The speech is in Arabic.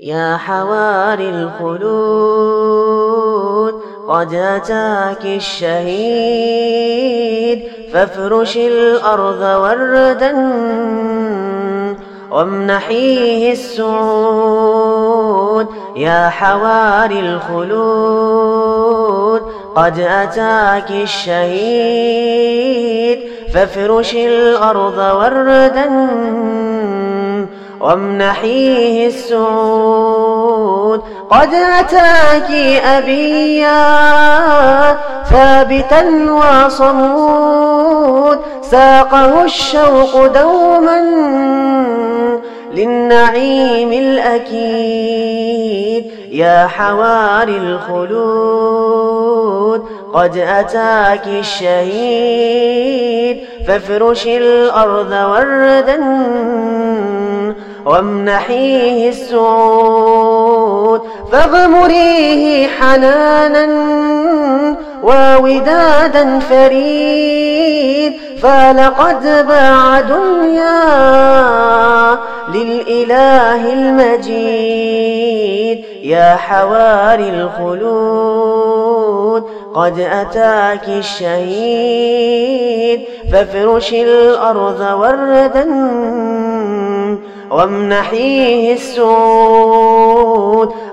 يا حواري الخلود قد أتاك الشهيد. فافرش الأرض وردا وامنحيه السعود. يا حواري الخلود قد أتاك الشهيد. فافرش الأرض وردا وامنحيه السعود قد أتاك أبيا ثابتا وصمود. ساقه الشوق دوما للنعيم الأكيد. يا حواري الخلود قد أتاك الشهيد. فافرش الأرض وردا وامنحيه السعود فاغمريه حنانا وودادا فريد فلقد باع دنيا للإله المجيد. يا حواري الخلود قد أتاك الشهيد فافرش الأرض وردا وامنحيه السعود